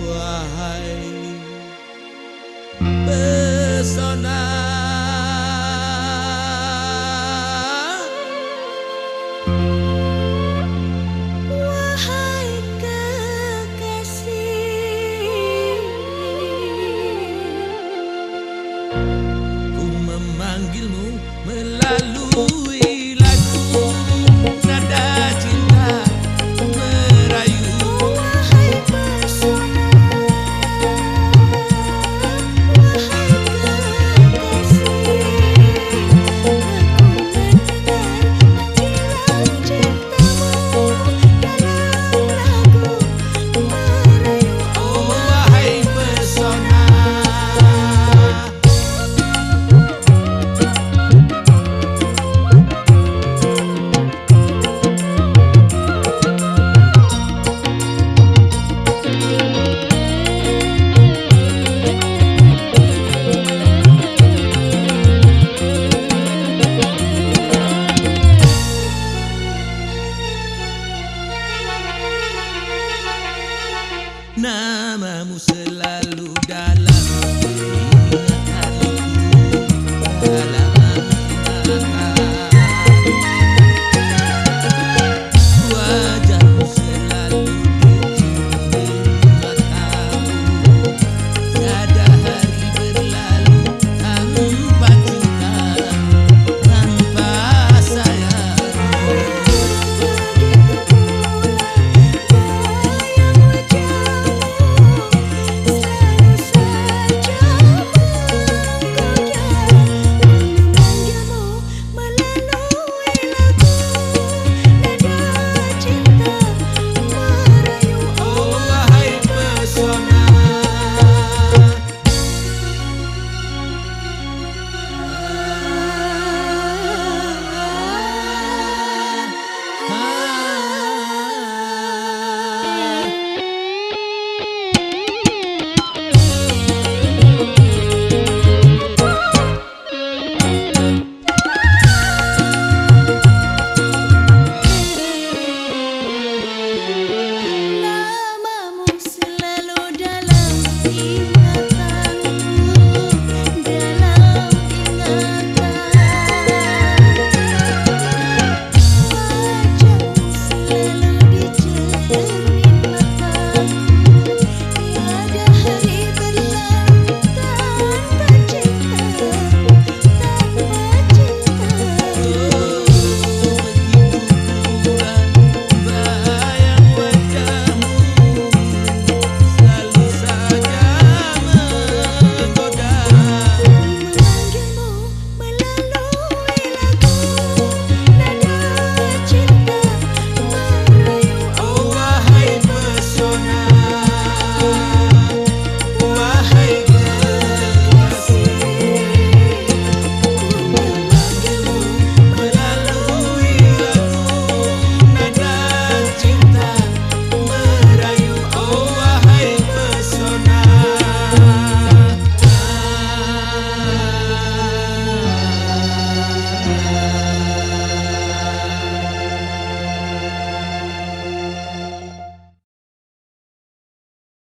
Wahai pesona Wahai kekasih Ku memanggilmu melalui dá